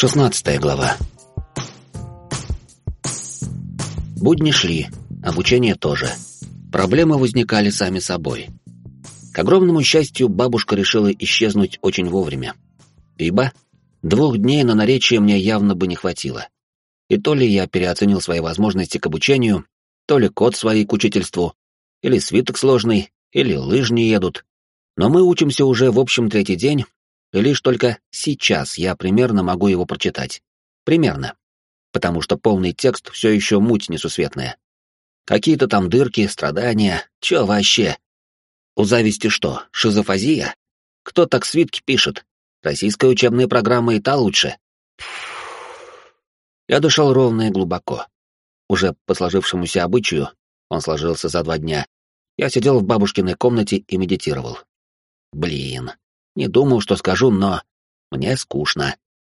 Шестнадцатая глава. Будни шли, обучение тоже. Проблемы возникали сами собой. К огромному счастью, бабушка решила исчезнуть очень вовремя. Ибо двух дней на наречие мне явно бы не хватило. И то ли я переоценил свои возможности к обучению, то ли код своей к учительству, или свиток сложный, или лыжни едут. Но мы учимся уже в общем третий день, и лишь только сейчас я примерно могу его прочитать. Примерно. Потому что полный текст все еще муть несусветная. Какие-то там дырки, страдания, чё вообще? У зависти что, шизофазия? Кто так свитки пишет? Российская учебная программа и та лучше. Я дышал ровно и глубоко. Уже по сложившемуся обычаю, он сложился за два дня, я сидел в бабушкиной комнате и медитировал. Блин, не думал, что скажу, но... Мне скучно.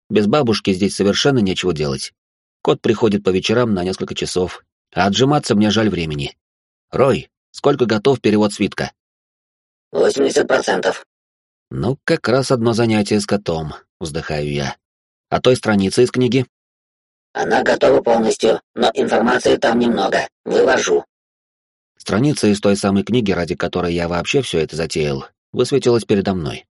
Без бабушки здесь совершенно нечего делать. Кот приходит по вечерам на несколько часов, а отжиматься мне жаль времени. Рой, сколько готов перевод свитка? Восемьдесят процентов. Ну, как раз одно занятие с котом, вздыхаю я. А той страницы из книги? Она готова полностью, но информации там немного. Вывожу. Страница из той самой книги, ради которой я вообще все это затеял, высветилась передо мной.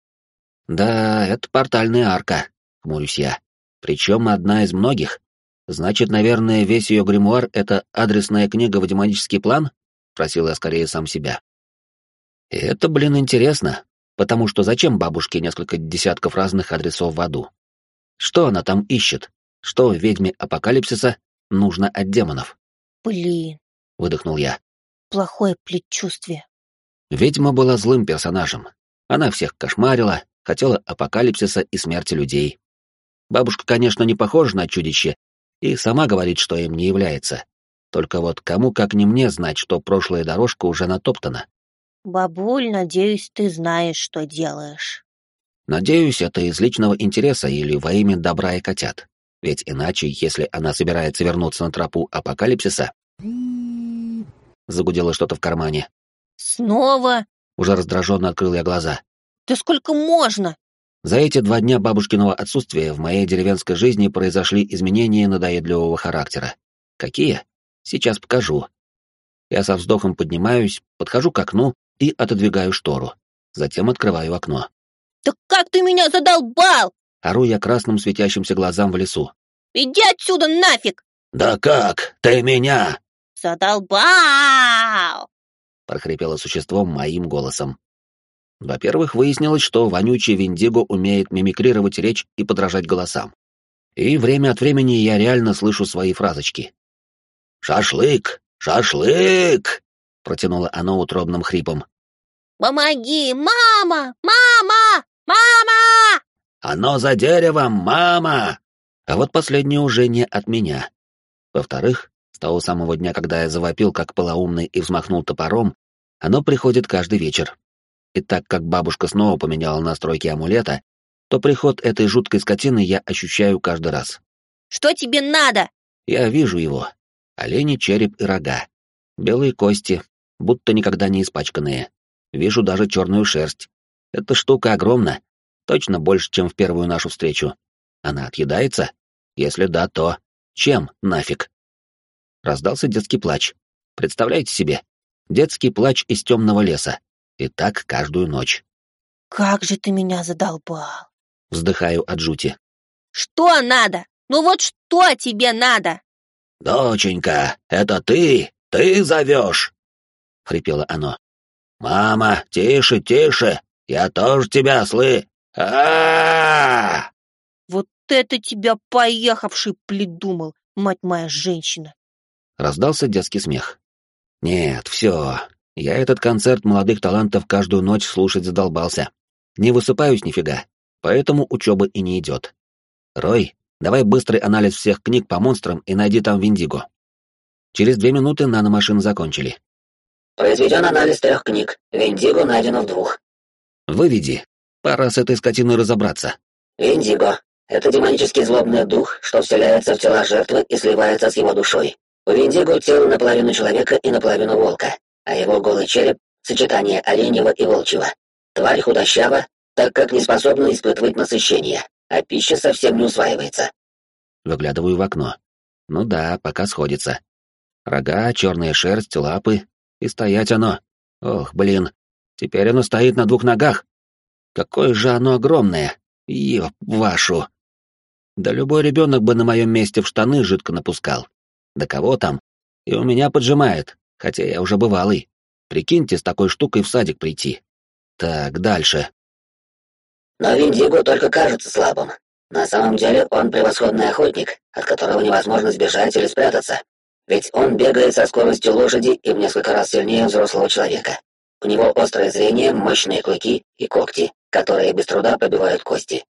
Да, это портальная арка, хмурюсь я. Причем одна из многих. Значит, наверное, весь ее гримуар — это адресная книга в демонический план? Просил я скорее сам себя. И это, блин, интересно, потому что зачем бабушке несколько десятков разных адресов в аду? Что она там ищет? Что ведьме апокалипсиса нужно от демонов? Блин, выдохнул я. Плохое предчувствие. Ведьма была злым персонажем. Она всех кошмарила, хотела апокалипсиса и смерти людей. Бабушка, конечно, не похожа на чудище, и сама говорит, что им не является. Только вот кому, как не мне, знать, что прошлая дорожка уже натоптана. Бабуль, надеюсь, ты знаешь, что делаешь. Надеюсь, это из личного интереса или во имя добра и котят. Ведь иначе, если она собирается вернуться на тропу апокалипсиса... Загудело что-то в кармане. Снова? Уже раздраженно открыл я глаза. Да сколько можно? За эти два дня бабушкиного отсутствия в моей деревенской жизни произошли изменения надоедливого характера. Какие? Сейчас покажу. Я со вздохом поднимаюсь, подхожу к окну и отодвигаю штору. Затем открываю окно. «Да как ты меня задолбал!» Ору я красным светящимся глазам в лесу. «Иди отсюда нафиг!» «Да как? Ты меня!» «Задолбал!» прохрипело существо моим голосом. Во-первых, выяснилось, что вонючий Виндиго умеет мимикрировать речь и подражать голосам. И время от времени я реально слышу свои фразочки. «Шашлык! Шашлык!» — протянуло оно утробным хрипом. «Помоги! Мама! Мама! Мама!» «Оно за деревом! Мама!» А вот последнее уже не от меня. Во-вторых, с того самого дня, когда я завопил, как полоумный, и взмахнул топором, оно приходит каждый вечер. И так как бабушка снова поменяла настройки амулета, то приход этой жуткой скотины я ощущаю каждый раз. «Что тебе надо?» Я вижу его. Олени, череп и рога. Белые кости, будто никогда не испачканные. Вижу даже черную шерсть. Эта штука огромна. Точно больше, чем в первую нашу встречу. Она отъедается? Если да, то... Чем нафиг? Раздался детский плач. Представляете себе? Детский плач из темного леса. И так каждую ночь. «Как же ты меня задолбал!» Вздыхаю от жути. «Что надо? Ну вот что тебе надо?» «Доченька, это ты? Ты зовешь?» — хрипело оно. «Мама, тише, тише! Я тоже тебя слы... а Вот это тебя поехавший придумал, мать моя женщина!» Раздался детский смех. Нет, все. Я этот концерт молодых талантов каждую ночь слушать задолбался. Не высыпаюсь нифига, поэтому учеба и не идет. Рой, давай быстрый анализ всех книг по монстрам и найди там Виндиго. Через две минуты наномашины закончили. Произведен анализ трех книг. Виндиго найдено в двух. Выведи. Пора с этой скотиной разобраться. Виндиго — это демонический злобный дух, что вселяется в тела жертвы и сливается с его душой. У Виндиго тело наполовину человека и наполовину волка, а его голый череп — сочетание оленьего и волчьего. Тварь худощава, так как не способна испытывать насыщение, а пища совсем не усваивается. Выглядываю в окно. Ну да, пока сходится. Рога, черная шерсть, лапы. И стоять оно. Ох, блин. Теперь оно стоит на двух ногах. Какое же оно огромное. Ёб вашу. Да любой ребенок бы на моем месте в штаны жидко напускал. Да кого там? И у меня поджимает, хотя я уже бывалый. Прикиньте, с такой штукой в садик прийти. Так, дальше. Но Виндиго только кажется слабым. На самом деле он превосходный охотник, от которого невозможно сбежать или спрятаться. Ведь он бегает со скоростью лошади и в несколько раз сильнее взрослого человека. У него острое зрение, мощные клыки и когти, которые без труда пробивают кости.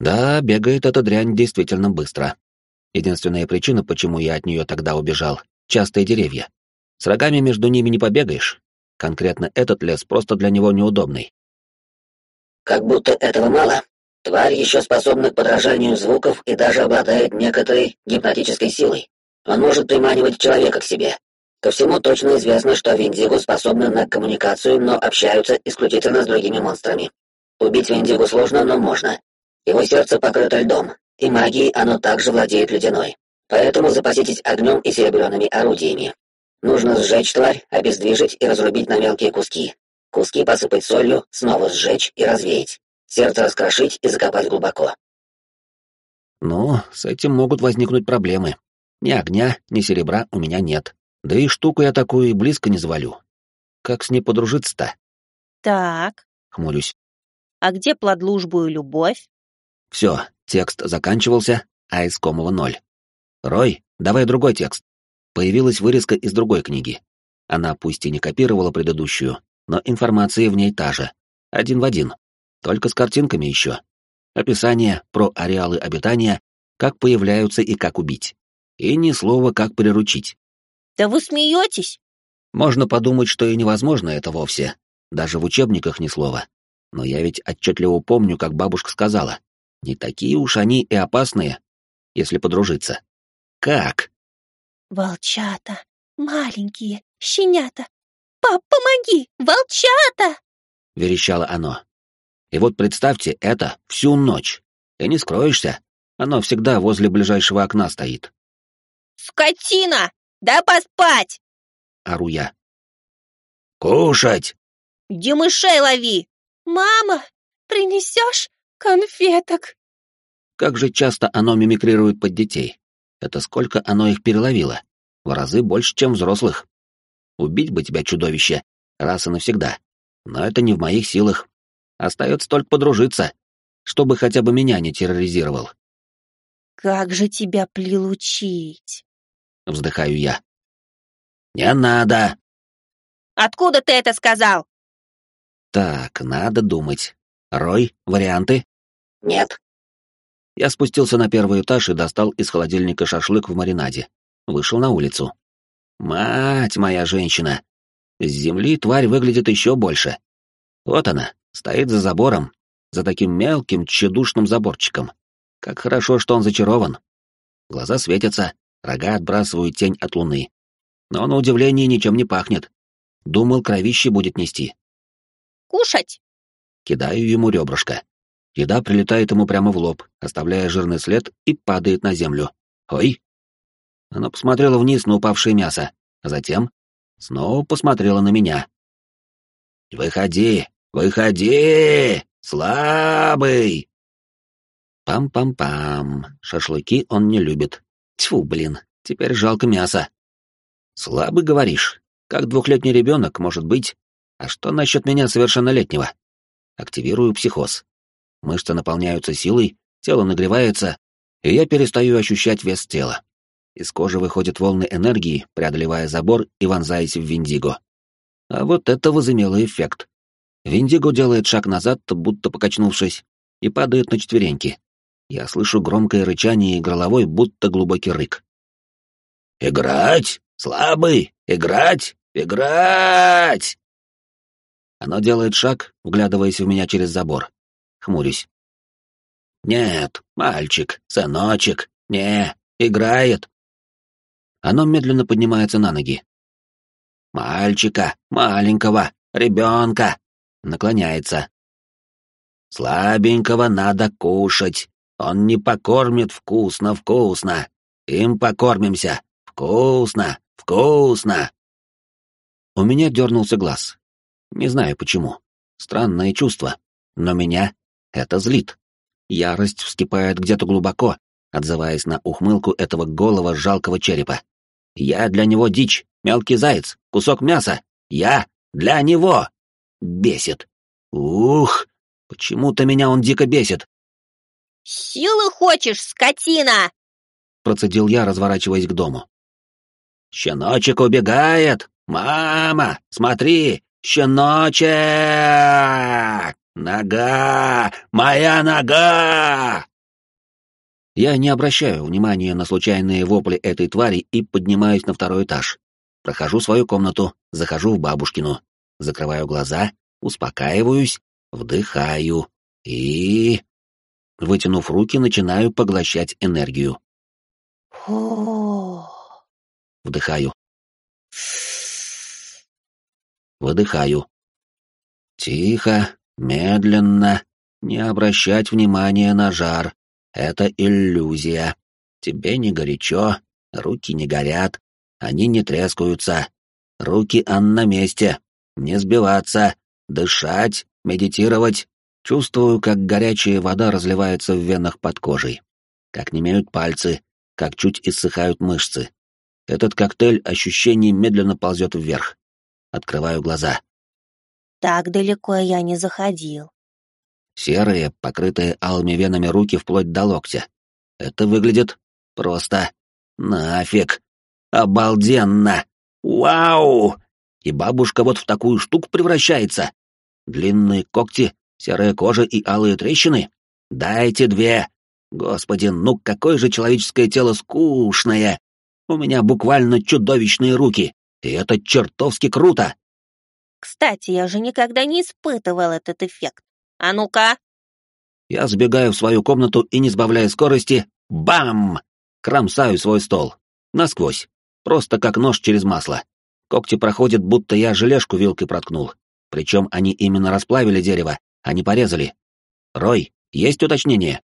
Да, бегает эта дрянь действительно быстро. Единственная причина, почему я от нее тогда убежал — частые деревья. С рогами между ними не побегаешь. Конкретно этот лес просто для него неудобный. Как будто этого мало. Тварь еще способна к подражанию звуков и даже обладает некоторой гипнотической силой. Он может приманивать человека к себе. Ко всему точно известно, что Виндигу способны на коммуникацию, но общаются исключительно с другими монстрами. Убить Виндигу сложно, но можно. Его сердце покрыто льдом, и магией оно также владеет ледяной. Поэтому запаситесь огнем и серебряными орудиями. Нужно сжечь тварь, обездвижить и разрубить на мелкие куски. Куски посыпать солью, снова сжечь и развеять. Сердце раскрошить и закопать глубоко. Ну, с этим могут возникнуть проблемы. Ни огня, ни серебра у меня нет. Да и штуку я такую и близко не завалю. Как с ней подружиться-то? Так. Хмурюсь. А где плодлужбу и любовь? Все, текст заканчивался, а искомого ноль. Рой, давай другой текст. Появилась вырезка из другой книги. Она пусть и не копировала предыдущую, но информация в ней та же. Один в один. Только с картинками еще. Описание про ареалы обитания, как появляются и как убить. И ни слова, как приручить. Да вы смеетесь? Можно подумать, что и невозможно это вовсе. Даже в учебниках ни слова. Но я ведь отчетливо помню, как бабушка сказала. Не такие уж они и опасные, если подружиться. Как? Волчата, маленькие, щенята. Пап, помоги, волчата! Верещало оно. И вот представьте это всю ночь. И не скроешься. Оно всегда возле ближайшего окна стоит. Скотина! Да поспать! Ору я. Кушать! Иди мышей лови! Мама, принесешь? конфеток. Как же часто оно мимикрирует под детей. Это сколько оно их переловило? В разы больше, чем взрослых. Убить бы тебя, чудовище, раз и навсегда. Но это не в моих силах. Остается только подружиться, чтобы хотя бы меня не терроризировал. Как же тебя прилучить? Вздыхаю я. Не надо. Откуда ты это сказал? Так, надо думать. Рой, варианты? Нет. Я спустился на первый этаж и достал из холодильника шашлык в маринаде. Вышел на улицу. Мать моя женщина! С земли тварь выглядит еще больше. Вот она, стоит за забором, за таким мелким, тщедушным заборчиком. Как хорошо, что он зачарован. Глаза светятся, рога отбрасывают тень от луны. Но на удивление ничем не пахнет. Думал, кровище будет нести. «Кушать!» Кидаю ему ребрышко. Еда прилетает ему прямо в лоб, оставляя жирный след и падает на землю. Ой! Оно посмотрело вниз на упавшее мясо, а затем снова посмотрело на меня. «Выходи! Выходи! Слабый!» Пам-пам-пам. Шашлыки он не любит. Тьфу, блин, теперь жалко мяса. Слабый, говоришь? Как двухлетний ребенок, может быть? А что насчет меня совершеннолетнего? Активирую психоз. Мышцы наполняются силой, тело нагревается, и я перестаю ощущать вес тела. Из кожи выходят волны энергии, преодолевая забор и вонзаясь в Виндиго. А вот это возымело эффект. Виндиго делает шаг назад, будто покачнувшись, и падает на четвереньки. Я слышу громкое рычание и горловой, будто глубокий рык. «Играть! Слабый! Играть! Играть!» Оно делает шаг, вглядываясь в меня через забор. Хмурюсь. «Нет, мальчик, сыночек, не, играет». Оно медленно поднимается на ноги. «Мальчика, маленького, ребенка!» Наклоняется. «Слабенького надо кушать. Он не покормит вкусно-вкусно. Им покормимся. Вкусно, вкусно. У меня дернулся глаз. Не знаю почему. Странное чувство. Но меня это злит. Ярость вскипает где-то глубоко, отзываясь на ухмылку этого голого жалкого черепа. Я для него дичь, мелкий заяц, кусок мяса. Я для него. Бесит. Ух, почему-то меня он дико бесит. «Силы хочешь, скотина?» Процедил я, разворачиваясь к дому. «Щеночек убегает! Мама, смотри! Щеночек! Нога! Моя нога!» Я не обращаю внимания на случайные вопли этой твари и поднимаюсь на второй этаж. Прохожу свою комнату, захожу в бабушкину, закрываю глаза, успокаиваюсь, вдыхаю и... Вытянув руки, начинаю поглощать энергию. Вдыхаю. Выдыхаю. Тихо, медленно, не обращать внимания на жар. Это иллюзия. Тебе не горячо, руки не горят, они не трескаются. Руки ан на месте. Не сбиваться, дышать, медитировать. Чувствую, как горячая вода разливается в венах под кожей. Как немеют пальцы, как чуть иссыхают мышцы. Этот коктейль ощущений медленно ползет вверх. Открываю глаза. Так далеко я не заходил. Серые, покрытые алыми венами руки вплоть до локтя. Это выглядит просто... Нафиг! Обалденно! Вау! И бабушка вот в такую штуку превращается. Длинные когти, серая кожа и алые трещины. Дайте две. Господи, ну какое же человеческое тело скучное! У меня буквально чудовищные руки, и это чертовски круто! Кстати, я же никогда не испытывал этот эффект. А ну-ка!» Я сбегаю в свою комнату и, не сбавляя скорости, бам! Кромсаю свой стол. Насквозь. Просто как нож через масло. Когти проходят, будто я желешку вилкой проткнул. Причем они именно расплавили дерево, а не порезали. Рой, есть уточнение?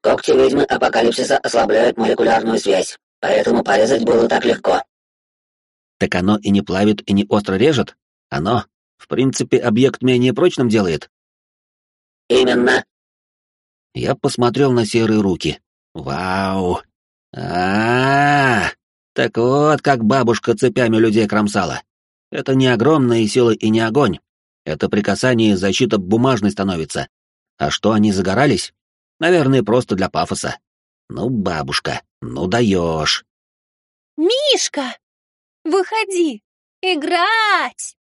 Когти ведьмы апокалипсиса ослабляют молекулярную связь, поэтому порезать было так легко. Так оно и не плавит, и не остро режет? Оно, в принципе, объект менее прочным делает? Именно. Я посмотрел на серые руки. Вау! а, -а, -а! Так вот, как бабушка цепями людей кромсала. Это не огромная сила и не огонь. Это при касании защита бумажной становится. А что они загорались? Наверное, просто для пафоса. Ну, бабушка, ну даешь. «Мишка, выходи, играть!»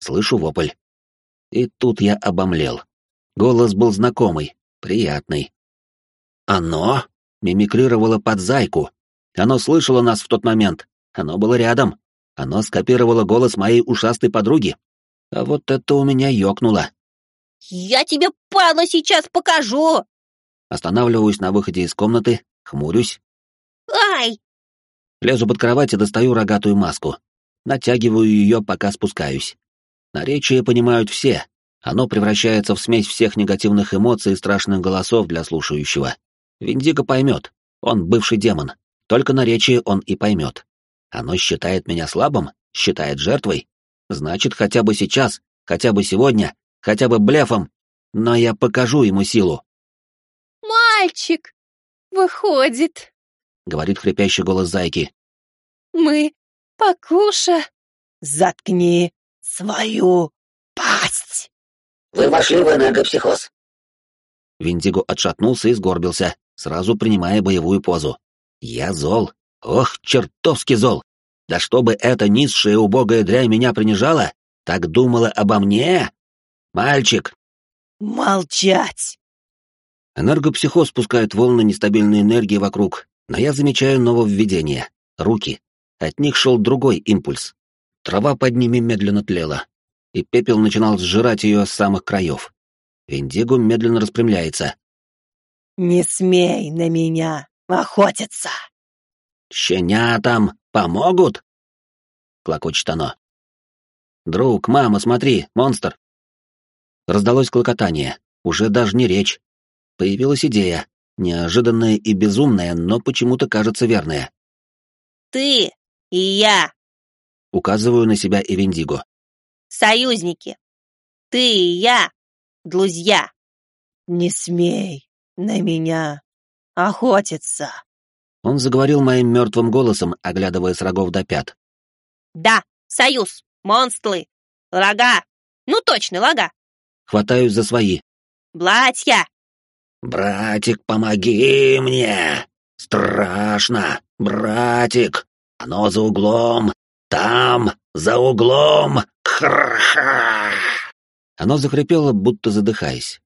Слышу вопль. И тут я обомлел. Голос был знакомый, приятный. Оно мимикрировало под зайку. Оно слышало нас в тот момент. Оно было рядом. Оно скопировало голос моей ушастой подруги. А вот это у меня ёкнуло. «Я тебе, падла, сейчас покажу!» Останавливаюсь на выходе из комнаты, хмурюсь. «Ай!» Лезу под кровать и достаю рогатую маску. Натягиваю ее, пока спускаюсь. Наречие понимают все, оно превращается в смесь всех негативных эмоций и страшных голосов для слушающего. Виндиго поймет, он бывший демон, только наречие он и поймет. Оно считает меня слабым, считает жертвой. Значит, хотя бы сейчас, хотя бы сегодня, хотя бы блефом, но я покажу ему силу. «Мальчик, выходит», — говорит хрипящий голос зайки. «Мы, покуша, заткни свою пасть». Вы вошли в энергопсихоз. Виндиго отшатнулся и сгорбился, сразу принимая боевую позу. Я зол. Ох, чертовски зол. Да чтобы эта низшая убогая дрянь меня принижала, так думала обо мне? Мальчик! Молчать! Энергопсихоз спускает волны нестабильной энергии вокруг, но я замечаю нововведение — руки. От них шел другой импульс. Трава под ними медленно тлела и пепел начинал сжирать ее с самых краев. Виндиго медленно распрямляется. «Не смей на меня охотиться!» «Щенятам помогут?» — клокочет оно. «Друг, мама, смотри, монстр!» Раздалось клокотание, уже даже не речь. Появилась идея. неожиданная и безумная, но почему-то кажется верная. Ты и я. Указываю на себя и Виндиго. Союзники. Ты и я. Друзья. Не смей на меня охотиться. Он заговорил моим мертвым голосом, оглядывая с рогов до пят. Да, союз, монстры, лага. Ну точно, лага. Хватаюсь за свои. Братья. «Братик, помоги мне! Страшно! Братик! Оно за углом! Там, за углом! Хра-ха!» Оно захрипело, будто задыхаясь.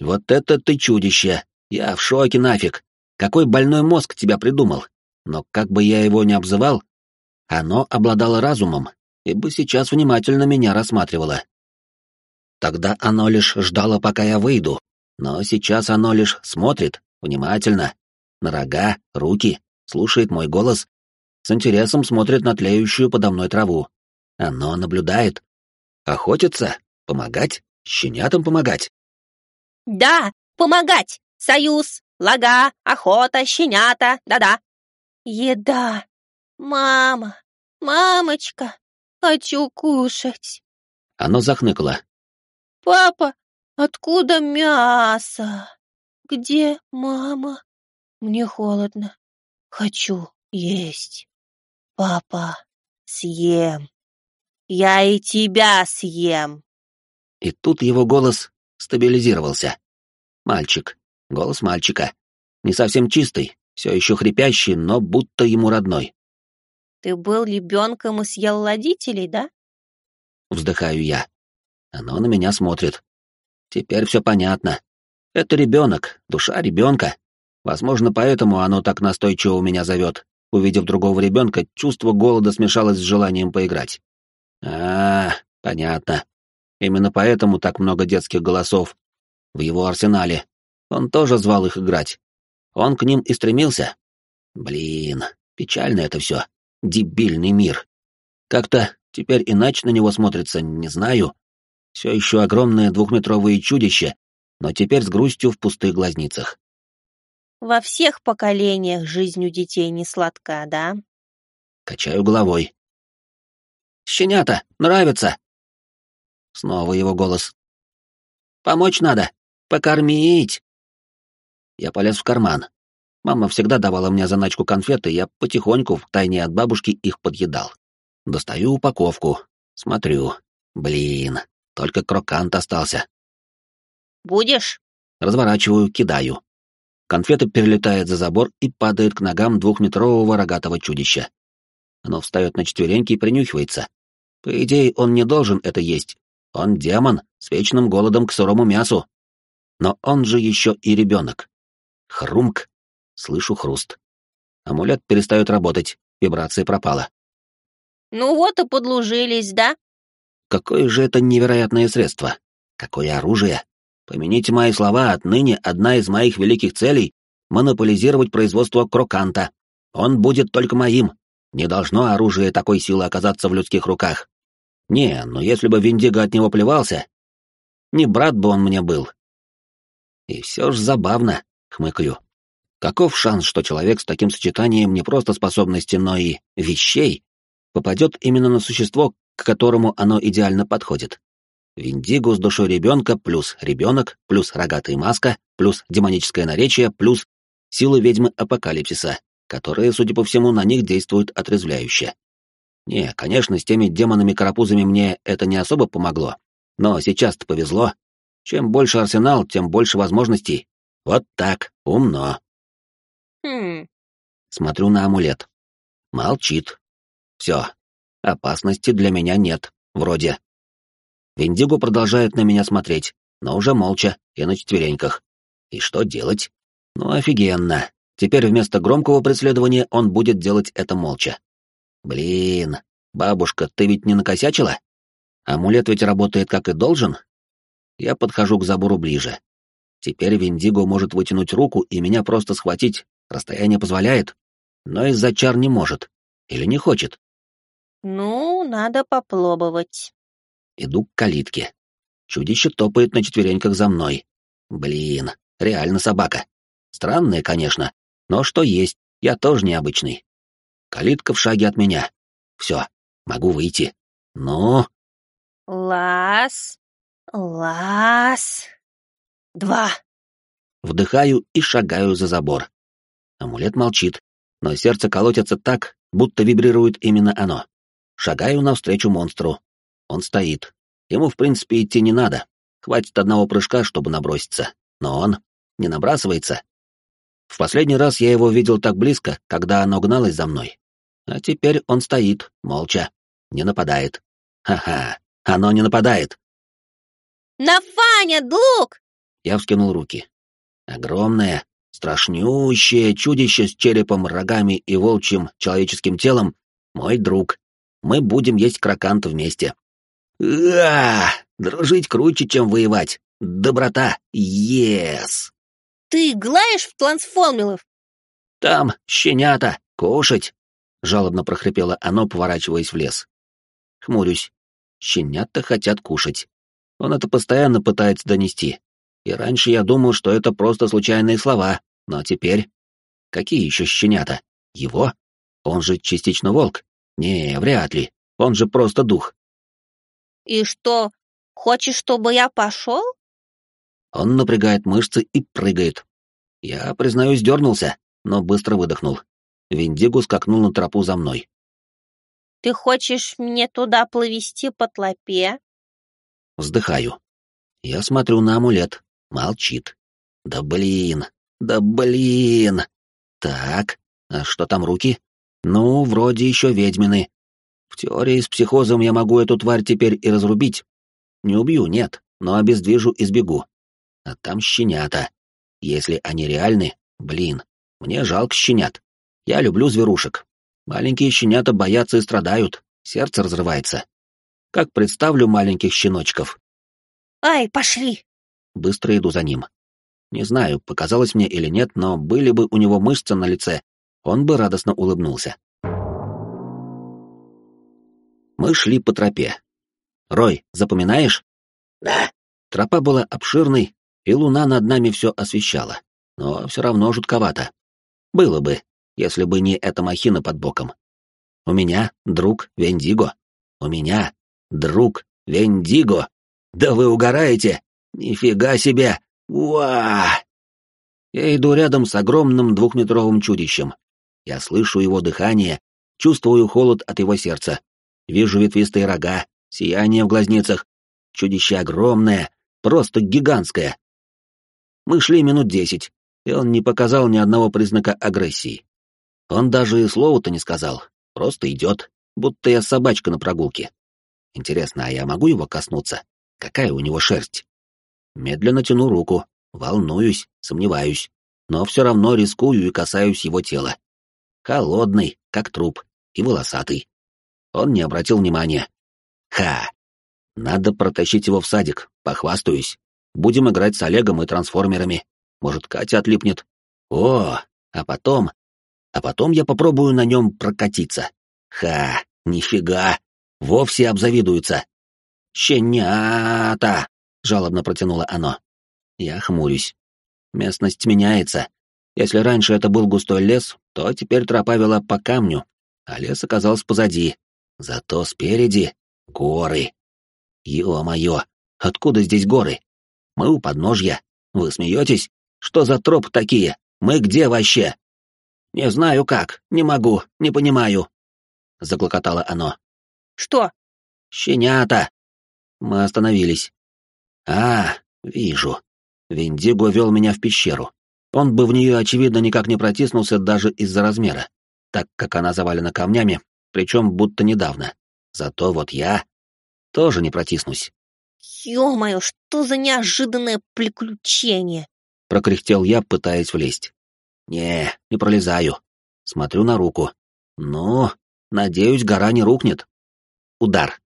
«Вот это ты чудище! Я в шоке нафиг! Какой больной мозг тебя придумал? Но как бы я его ни обзывал, оно обладало разумом и бы сейчас внимательно меня рассматривало. Тогда оно лишь ждало, пока я выйду, но сейчас оно лишь смотрит, внимательно, на рога, руки, слушает мой голос, с интересом смотрит на тлеющую подо мной траву. Оно наблюдает. Охотится? Помогать? Щенятам помогать? Да, помогать! Союз, лага, охота, щенята, да-да. Еда. Мама, мамочка, хочу кушать. Оно захныкало. Папа, Откуда мясо? Где мама? Мне холодно. Хочу есть. Папа, съем. Я и тебя съем. И тут его голос стабилизировался. Мальчик. Голос мальчика. Не совсем чистый, все еще хрипящий, но будто ему родной. Ты был ребенком и съел родителей, да? Вздыхаю я. Оно на меня смотрит. Теперь все понятно. Это ребенок, душа ребенка. Возможно, поэтому оно так настойчиво меня зовет. Увидев другого ребенка, чувство голода смешалось с желанием поиграть. А, понятно. Именно поэтому так много детских голосов в его арсенале. Он тоже звал их играть. Он к ним и стремился. Блин, печально это все. Дебильный мир. Как-то теперь иначе на него смотрится, не знаю. Все еще огромное двухметровое чудище, но теперь с грустью в пустых глазницах. Во всех поколениях жизнь у детей не сладка, да? Качаю головой. «Щенята, нравится!» Снова его голос. «Помочь надо! Покормить!» Я полез в карман. Мама всегда давала мне заначку конфеты, я потихоньку, в тайне от бабушки, их подъедал. Достаю упаковку. Смотрю. Блин, только крокант остался. «Будешь?» Разворачиваю, кидаю. Конфета перелетает за забор и падает к ногам двухметрового рогатого чудища. Оно встает на четвереньки и принюхивается. По идее, он не должен это есть. Он демон с вечным голодом к сырому мясу. Но он же еще и ребенок. Хрумк. Слышу хруст. Амулет перестает работать, вибрация пропала. «Ну вот и подлужились, да?» Какое же это невероятное средство? Какое оружие? Помяните мои слова, отныне одна из моих великих целей — монополизировать производство кроканта. Он будет только моим. Не должно оружие такой силы оказаться в людских руках. Не, но если бы Виндиго от него плевался, не брат бы он мне был. И все ж забавно, хмыклю. Каков шанс, что человек с таким сочетанием не просто способностей, но и вещей попадет именно на существо, к которому оно идеально подходит. Виндиго с душой ребенка плюс ребенок плюс рогатая маска плюс демоническое наречие плюс силы ведьмы апокалипсиса, которые, судя по всему, на них действуют отрезвляюще. Не, конечно, с теми демонами-карапузами мне это не особо помогло, но сейчас-то повезло. Чем больше арсенал, тем больше возможностей. Вот так, умно. Хм. Смотрю на амулет. Молчит. Все, Опасности для меня нет, вроде. Виндиго продолжает на меня смотреть, но уже молча и на четвереньках. И что делать? Ну, офигенно. Теперь вместо громкого преследования он будет делать это молча. Блин, бабушка, ты ведь не накосячила? Амулет ведь работает как и должен? Я подхожу к забору ближе. Теперь Виндиго может вытянуть руку и меня просто схватить, расстояние позволяет, но из-за чар не может. Или не хочет. Ну, надо попробовать. Иду к калитке. Чудище топает на четвереньках за мной. Блин, реально собака. Странные, конечно, но что есть, я тоже необычный. Калитка в шаге от меня. Все, могу выйти. Но... Лас, лас, два. Вдыхаю и шагаю за забор. Амулет молчит, но сердце колотится так, будто вибрирует именно оно. Шагаю навстречу монстру. Он стоит. Ему, в принципе, идти не надо. Хватит одного прыжка, чтобы наброситься. Но он не набрасывается. В последний раз я его видел так близко, когда оно гналось за мной. А теперь он стоит, молча, не нападает. Ха-ха, оно не нападает. На Фаня, друг! Я вскинул руки. Огромное, страшнющее чудище с черепом, рогами и волчьим человеческим телом — мой друг. Мы будем есть крокант вместе. А, дружить круче, чем воевать. Доброта. Ес. Ты глаешь в трансформеров? Там щенята, кушать. Жалобно прохрипело оно, поворачиваясь в лес. Хмурюсь. Щенята хотят кушать. Он это постоянно пытается донести. И раньше я думал, что это просто случайные слова, но теперь... Какие еще щенята? Его? Он же частично волк. Не, вряд ли. Он же просто дух. И что, хочешь, чтобы я пошел? Он напрягает мышцы и прыгает. Я, признаюсь, дернулся, но быстро выдохнул. Виндигу скакнул на тропу за мной. Ты хочешь мне туда плывести по тлопе? Вздыхаю. Я смотрю на амулет. Молчит. Да блин, да блин. Так, а что там руки? Ну, вроде еще ведьмины. В теории с психозом я могу эту тварь теперь и разрубить. Не убью, нет, но обездвижу и сбегу. А там щенята. Если они реальны, блин, мне жалко щенят. Я люблю зверушек. Маленькие щенята боятся и страдают, сердце разрывается. Как представлю маленьких щеночков. Ай, пошли! Быстро иду за ним. Не знаю, показалось мне или нет, но были бы у него мышцы на лице, он бы радостно улыбнулся. Мы шли по тропе. Рой, запоминаешь? Да. Тропа была обширной, и луна над нами все освещала, но все равно жутковато. Было бы, если бы не эта махина под боком. У меня друг Вендиго. У меня друг Вендиго. Да вы угораете? Нифига себе! Уа! Я иду рядом с огромным двухметровым чудищем. Я слышу его дыхание, чувствую холод от его сердца. Вижу ветвистые рога, сияние в глазницах. Чудище огромное, просто гигантское. Мы шли минут десять, и он не показал ни одного признака агрессии. Он даже и слова-то не сказал, просто идет, будто я собачка на прогулке. Интересно, а я могу его коснуться? Какая у него шерсть? Медленно тяну руку, волнуюсь, сомневаюсь, но все равно рискую и касаюсь его тела. Холодный, как труп, и волосатый. Он не обратил внимания. Ха! Надо протащить его в садик, похвастаюсь. Будем играть с Олегом и трансформерами. Может, Катя отлипнет. О, а потом... А потом я попробую на нем прокатиться. Ха, нифига. Вовсе обзавидуются. «Щенята!» — жалобно протянуло оно. Я хмурюсь. Местность меняется. Если раньше это был густой лес, то теперь тропа вела по камню, а лес оказался позади. Зато спереди — горы. Ё-моё, откуда здесь горы? Мы у подножья. Вы смеетесь? Что за троп такие? Мы где вообще? Не знаю как, не могу, не понимаю. Заклокотало оно. Что? Щенята. Мы остановились. А, вижу. Виндиго вел меня в пещеру. Он бы в нее, очевидно, никак не протиснулся даже из-за размера, так как она завалена камнями, причем будто недавно. Зато вот я тоже не протиснусь. Ё-моё, что за неожиданное приключение! Прокряхтел я, пытаясь влезть. Не, не пролезаю. Смотрю на руку. Ну, надеюсь, гора не рухнет. Удар.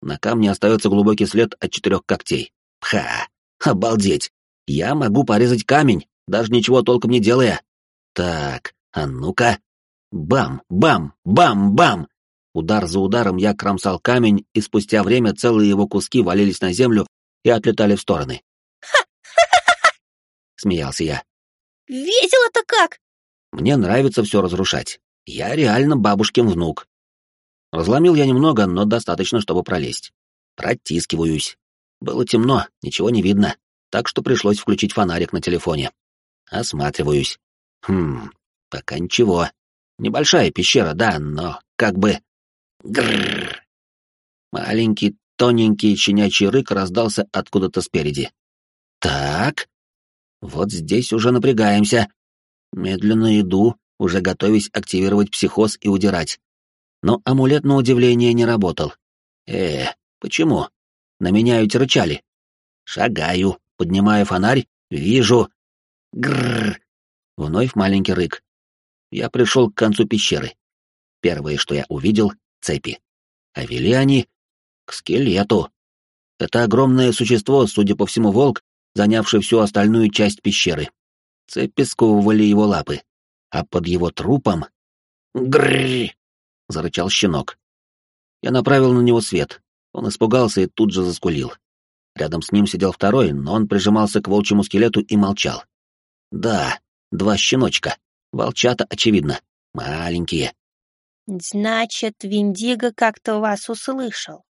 На камне остается глубокий след от четырех когтей. Ха! Обалдеть! Я могу порезать камень, даже ничего толком не делая. Так, а ну-ка. Бам, бам, бам, бам! Удар за ударом я кромсал камень, и спустя время целые его куски валились на землю и отлетали в стороны. «Ха! Смеялся я. Весело-то как! Мне нравится все разрушать. Я реально бабушкин внук. Разломил я немного, но достаточно, чтобы пролезть. Протискиваюсь. Было темно, ничего не видно, так что пришлось включить фонарик на телефоне. Осматриваюсь. Хм, пока ничего. Небольшая пещера, да, но как бы... Грррр. Маленький, тоненький щенячий рык раздался откуда-то спереди. Так. Вот здесь уже напрягаемся. Медленно иду, уже готовясь активировать психоз и удирать. Но амулет на удивление не работал. Э, почему? На меня ведь рычали. Шагаю, поднимаю фонарь, вижу. Грррр. Вновь маленький рык. Я пришел к концу пещеры. Первое, что я увидел — цепи. А вели они к скелету. Это огромное существо, судя по всему, волк, занявший всю остальную часть пещеры. Цепи сковывали его лапы, а под его трупом... Грррр! — зарычал щенок. Я направил на него свет. Он испугался и тут же заскулил. Рядом с ним сидел второй, но он прижимался к волчьему скелету и молчал. Да, два щеночка. Волчата, очевидно. Маленькие. Значит, Виндиго как-то вас услышал.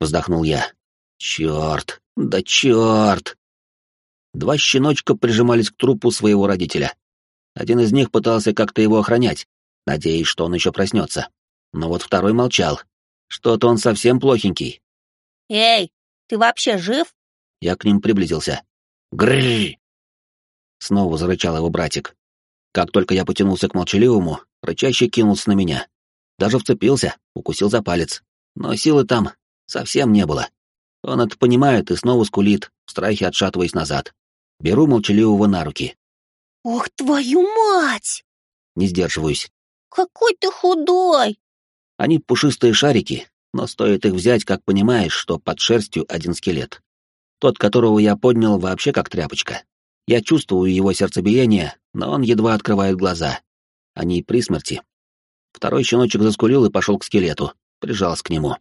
Вздохнул я. Черт, да черт! Два щеночка прижимались к трупу своего родителя. Один из них пытался как-то его охранять, надеясь, что он еще проснется. Но вот второй молчал. Что-то он совсем плохенький. «Эй, ты вообще жив?» Я к ним приблизился. Грррр! Снова зарычал его братик. Как только я потянулся к молчаливому, рычащий кинулся на меня. Даже вцепился, укусил за палец. Но силы там совсем не было. Он это понимает и снова скулит, в страхе отшатываясь назад. Беру молчаливого на руки. «Ох, твою мать!» Не сдерживаюсь. «Какой ты худой!» Они пушистые шарики, но стоит их взять, как понимаешь, что под шерстью один скелет. Тот, которого я поднял, вообще как тряпочка. Я чувствую его сердцебиение, но он едва открывает глаза. Они при смерти. Второй щеночек заскулил и пошел к скелету, прижался к нему.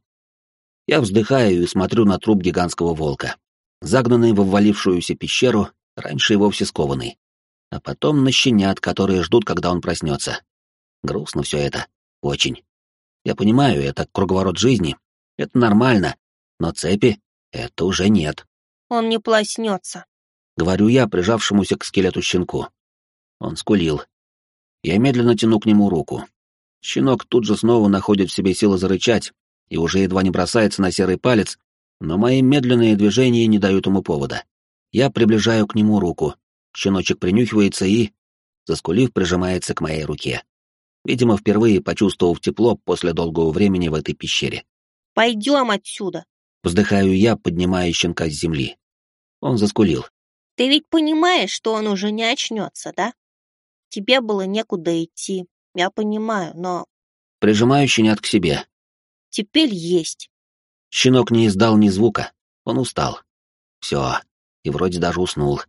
Я вздыхаю и смотрю на труп гигантского волка, загнанный в обвалившуюся пещеру, раньше и вовсе скованный. А потом на щенят, которые ждут, когда он проснется. Грустно все это. Очень. Я понимаю, это круговорот жизни, это нормально, но цепи — это уже нет. Он не плоснется. Говорю я, прижавшемуся к скелету щенку. Он скулил. Я медленно тяну к нему руку. Щенок тут же снова находит в себе силы зарычать и уже едва не бросается на серый палец, но мои медленные движения не дают ему повода. Я приближаю к нему руку. Щеночек принюхивается и, заскулив, прижимается к моей руке видимо, впервые почувствовав тепло после долгого времени в этой пещере. «Пойдем отсюда!» Вздыхаю я, поднимая щенка с земли. Он заскулил. «Ты ведь понимаешь, что он уже не очнется, да? Тебе было некуда идти, я понимаю, но...» Прижимаю щенят к себе. «Теперь есть». Щенок не издал ни звука, он устал. Все, и вроде даже уснул.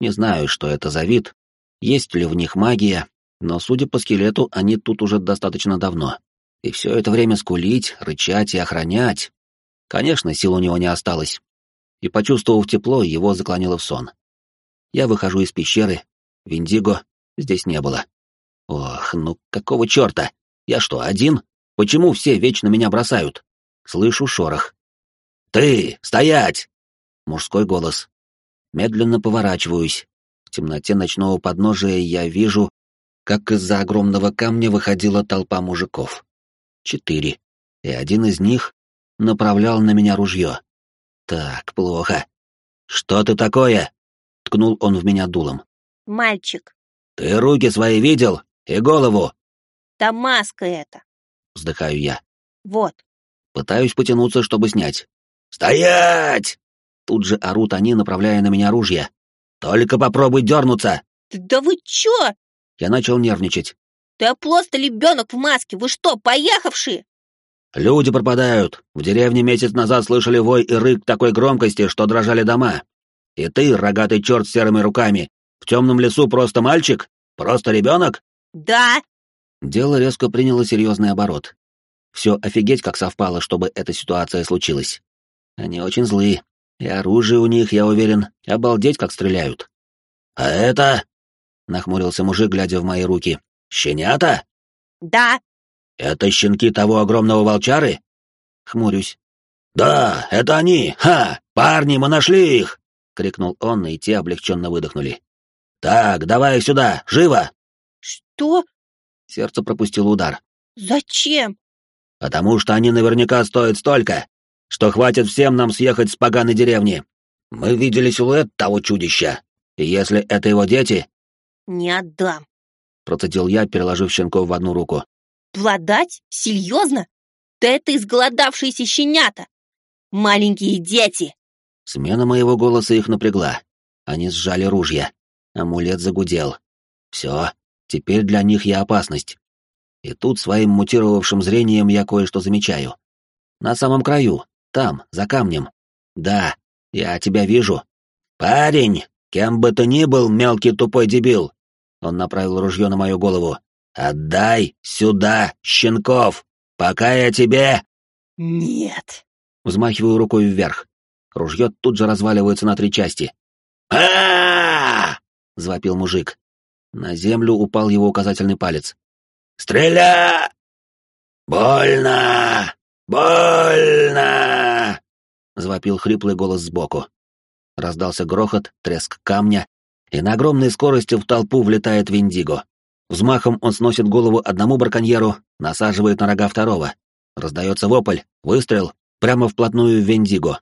Не знаю, что это за вид, есть ли в них магия, но, судя по скелету, они тут уже достаточно давно. И все это время скулить, рычать и охранять. Конечно, сил у него не осталось. И, почувствовав тепло, его заклонило в сон. Я выхожу из пещеры. Виндиго здесь не было. Ох, ну какого черта? Я что, один? Почему все вечно меня бросают? Слышу шорох. «Ты! Стоять!» Мужской голос. Медленно поворачиваюсь. В темноте ночного подножия я вижу, как из-за огромного камня выходила толпа мужиков. Четыре. И один из них направлял на меня ружье. Так, плохо. «Что ты такое?» — ткнул он в меня дулом. «Мальчик». «Ты руки свои видел? И голову?» «Да маска это». Вздыхаю я. «Вот». Пытаюсь потянуться, чтобы снять. «Стоять!» Тут же орут они, направляя на меня ружья. «Только попробуй дернуться!» «Да вы чё?» Я начал нервничать. «Ты просто ребенок в маске! Вы что, поехавшие?» «Люди пропадают. В деревне месяц назад слышали вой и рык такой громкости, что дрожали дома. И ты, рогатый черт с серыми руками, в темном лесу просто мальчик? Просто ребенок?» «Да». Дело резко приняло серьезный оборот. Все офигеть, как совпало, чтобы эта ситуация случилась. Они очень злые, и оружие у них, я уверен, обалдеть, как стреляют. «А это...» — нахмурился мужик, глядя в мои руки. «Щенята?» Да. «Это щенки того огромного волчары?» Хмурюсь. «Да, это они! Ха! Парни, мы нашли их!» — крикнул он, и те облегченно выдохнули. «Так, давай сюда! Живо!» Что? Сердце пропустило удар. Зачем? «Потому что они наверняка стоят столько, что хватит всем нам съехать с поганой деревни. Мы видели силуэт того чудища, и если это его дети...» Не отдам. Процедил я, переложив щенков в одну руку. Владать? Серьезно? Да это изголодавшиеся щенята! Маленькие дети! Смена моего голоса их напрягла. Они сжали ружья. Амулет загудел. Все, теперь для них я опасность. И тут своим мутировавшим зрением я кое-что замечаю. На самом краю, там, за камнем. Да, я тебя вижу. Парень, кем бы ты ни был, мелкий тупой дебил. Он направил ружье на мою голову. Отдай сюда щенков, пока я тебе... Нет. Взмахиваю рукой вверх. Ружье тут же разваливается на три части. а завопил мужик. На землю упал его указательный палец. «Стреля! Больно! Больно!» — завопил хриплый голос сбоку. Раздался грохот, треск камня, и на огромной скорости в толпу влетает Виндиго. Взмахом он сносит голову одному браконьеру, насаживает на рога второго. Раздается вопль, выстрел, прямо вплотную в Виндиго.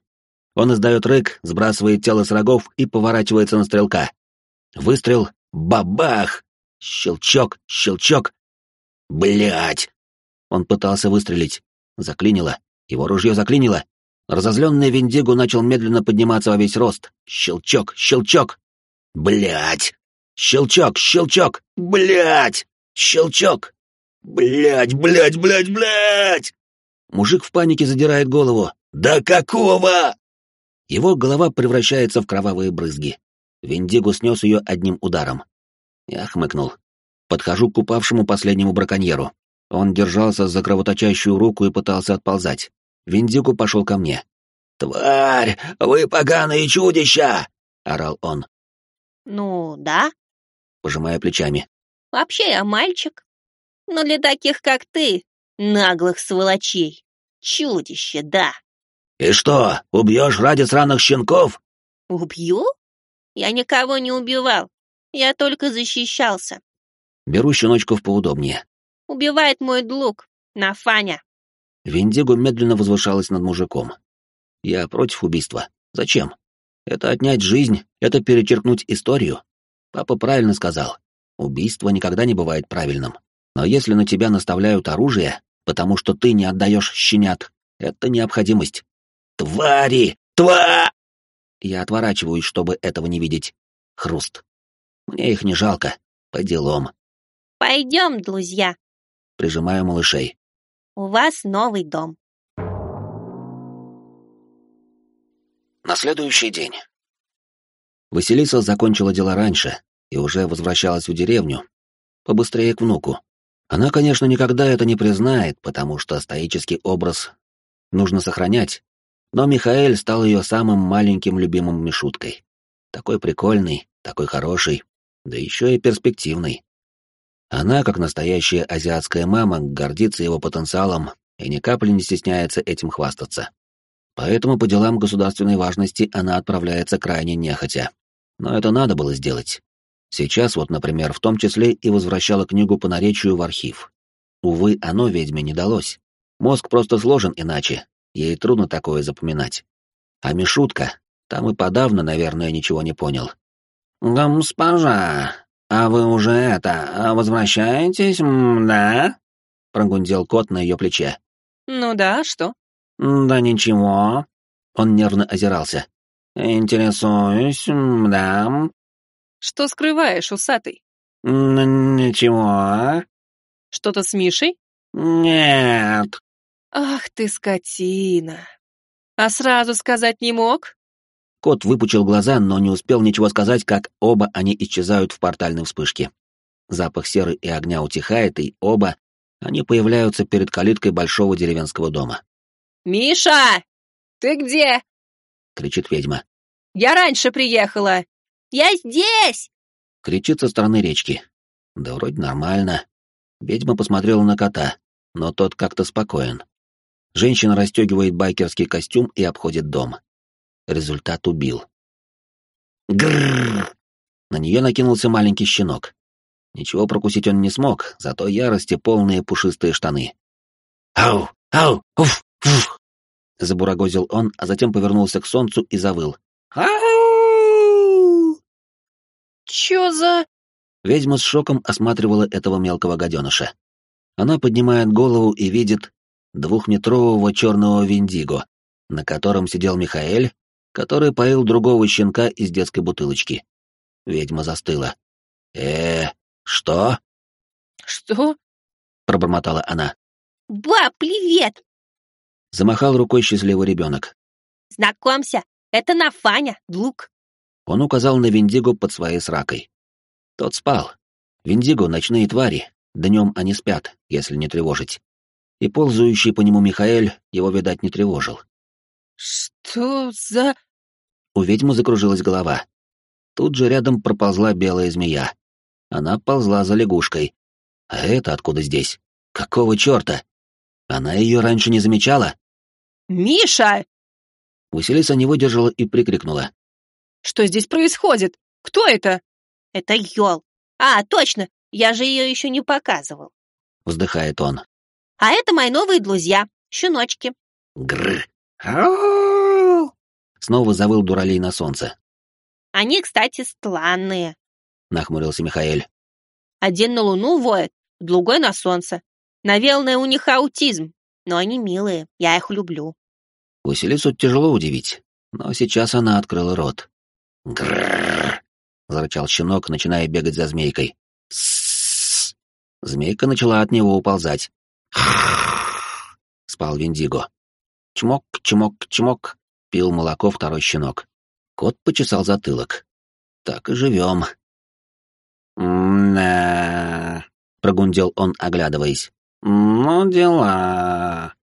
Он издает рык, сбрасывает тело с рогов и поворачивается на стрелка. Выстрел, бабах! Щелчок, щелчок. Блять! Он пытался выстрелить. Заклинило. Его ружье заклинило. Разозленный Виндиго начал медленно подниматься во весь рост. Щелчок, щелчок. Блять! Щелчок, щелчок! Блять! Щелчок! Блять, блять, блять, блять! Мужик в панике задирает голову. «Да какого?» Его голова превращается в кровавые брызги. Виндиго снес ее одним ударом. Я хмыкнул. Подхожу к упавшему последнему браконьеру. Он держался за кровоточащую руку и пытался отползать. Виндиго пошел ко мне. «Тварь! Вы поганые чудища!» — орал он. Ну, да. Пожимая плечами. Вообще я мальчик. Но для таких, как ты, наглых сволочей, чудище, да. «И что, убьешь ради сраных щенков?» «Убью? Я никого не убивал. Я только защищался». Беру щеночков поудобнее. «Убивает мой друг, Нафаня». Виндиго медленно возвышалась над мужиком. «Я против убийства. Зачем? Это отнять жизнь, это перечеркнуть историю. Папа правильно сказал. Убийство никогда не бывает правильным. Но если на тебя наставляют оружие, потому что ты не отдаешь щенят, это необходимость. Твари! Тва! Я отворачиваюсь, чтобы этого не видеть. Хруст. Мне их не жалко. По делам. Пойдем, друзья. Прижимаю малышей. У вас новый дом. На следующий день. Василиса закончила дела раньше и уже возвращалась в деревню. Побыстрее к внуку. Она, конечно, никогда это не признает, потому что стоический образ нужно сохранять, но Михаэль стал ее самым маленьким любимым Мишуткой. Такой прикольный, такой хороший, да еще и перспективный. Она, как настоящая азиатская мама, гордится его потенциалом и ни капли не стесняется этим хвастаться. Поэтому по делам государственной важности она отправляется крайне нехотя. Но это надо было сделать. Сейчас вот, например, в том числе и возвращала книгу по наречию в архив. Увы, оно ведьме не далось. Мозг просто сложен иначе, ей трудно такое запоминать. А Мишутка, там и подавно, наверное, ничего не понял. «Госпожа, а вы уже это, возвращаетесь, да?» Прогундел кот на ее плече. «Ну да, что?» «Да ничего». Он нервно озирался. «Интересуюсь, да». «Что скрываешь, усатый?» «Ничего». «Что-то с Мишей?» «Нет». «Ах ты, скотина! А сразу сказать не мог?» Кот выпучил глаза, но не успел ничего сказать, как оба они исчезают в портальной вспышке. Запах серы и огня утихает, и оба они появляются перед калиткой большого деревенского дома. «Миша! Ты где?» — кричит ведьма. «Я раньше приехала! Я здесь!» Кричит со стороны речки. Да вроде нормально. Ведьма посмотрела на кота, но тот как-то спокоен. Женщина расстегивает байкерский костюм и обходит дом. Результат убил. Грррр! На нее накинулся маленький щенок. Ничего прокусить он не смог, зато ярости полные пушистые штаны. «Ау! Ау! Уф! Уф!» Забурагозил он, а затем повернулся к солнцу и завыл. «Ау!» «Чё за...» Ведьма с шоком осматривала этого мелкого гаденыша. Она поднимает голову и видит двухметрового черного виндиго, на котором сидел Михаэль, который поил другого щенка из детской бутылочки. Ведьма застыла. э что?» «Что?» — пробормотала она. «Ба, привет!» Замахал рукой счастливый ребенок. «Знакомься, это Нафаня, Лук». Он указал на Виндиго под своей сракой. Тот спал. Виндиго — ночные твари, днем они спят, если не тревожить. И ползающий по нему Михаэль его, видать, не тревожил. «Что за...» У ведьмы закружилась голова. Тут же рядом проползла белая змея. Она ползла за лягушкой. А это откуда здесь? Какого черта? Она ее раньше не замечала? «Миша!» Василиса не выдержала и прикрикнула. «Что здесь происходит? Кто это?» «Это Йол. А, точно, я же ее еще не показывал», — вздыхает он. «А это мои новые друзья, щеночки». Гррр. Снова завыл дуралей на солнце. «Они, кстати, странные», — нахмурился Михаэль. «Один на луну воет, другой на солнце. Наверное, у них аутизм, но они милые, я их люблю». Василису тяжело удивить, но сейчас она открыла рот. «Грррр!» — зарычал щенок, начиная бегать за змейкой. Змейка начала от него уползать. Спал Виндиго. Чмок, чмок, чмок. Пил молоко второй щенок. Кот почесал затылок. Так и живем. «М-да...» — прогундел он, оглядываясь. «Ну, дела...»